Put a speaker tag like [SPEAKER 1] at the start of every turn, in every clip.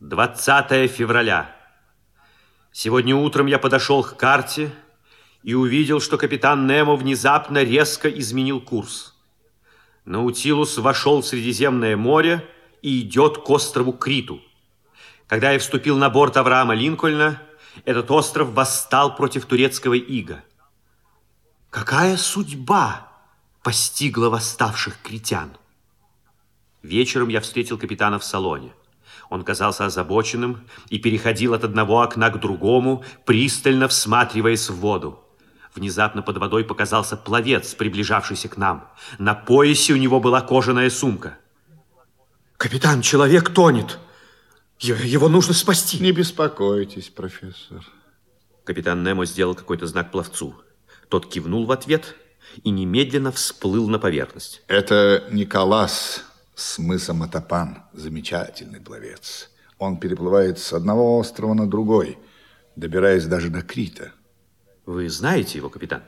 [SPEAKER 1] 20 февраля. Сегодня утром я подошел к карте и увидел, что капитан Немо внезапно резко изменил курс. Наутилус вошел в Средиземное море и идет к острову Криту. Когда я вступил на борт Авраама Линкольна, этот остров восстал против турецкого ига. Какая судьба постигла восставших критян? Вечером я встретил капитана в салоне. Он казался озабоченным и переходил от одного окна к другому, пристально всматриваясь в воду. Внезапно под водой показался пловец, приближавшийся к нам. На поясе у него была кожаная сумка. Капитан, человек тонет. Его нужно спасти.
[SPEAKER 2] Не беспокойтесь, профессор.
[SPEAKER 1] Капитан Немо сделал какой-то знак пловцу. Тот кивнул в ответ и немедленно всплыл на поверхность.
[SPEAKER 2] Это Николас с мыса Матапан. Замечательный пловец. Он переплывает с одного острова на другой, добираясь даже до Крита.
[SPEAKER 1] Вы знаете его, капитан?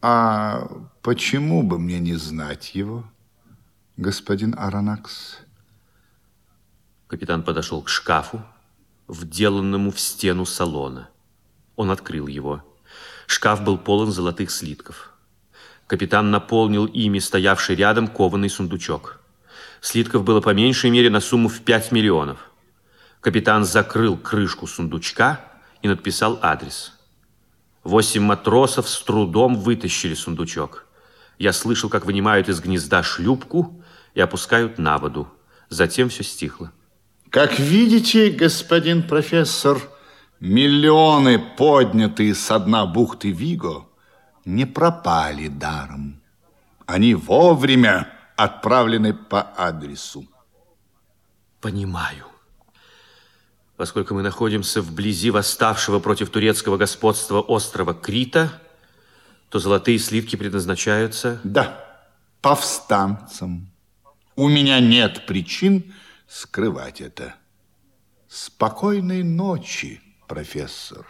[SPEAKER 2] А почему бы мне не знать его, господин Аронакс?
[SPEAKER 1] Капитан подошел к шкафу, вделанному в стену салона. Он открыл его. Шкаф был полон золотых слитков. Капитан наполнил ими стоявший рядом кованый сундучок. Слитков было по меньшей мере на сумму в 5 миллионов. Капитан закрыл крышку сундучка и надписал адрес. Восемь матросов с трудом вытащили сундучок. Я слышал, как вынимают из гнезда шлюпку и опускают на воду. Затем все стихло.
[SPEAKER 2] Как видите, господин профессор, миллионы, поднятые со дна бухты Виго, не пропали даром. Они вовремя отправлены по адресу.
[SPEAKER 1] Понимаю. Поскольку мы находимся вблизи восставшего против турецкого господства острова Крита, то золотые сливки предназначаются...
[SPEAKER 2] Да, повстанцам. У меня нет причин скрывать это. Спокойной ночи, профессор.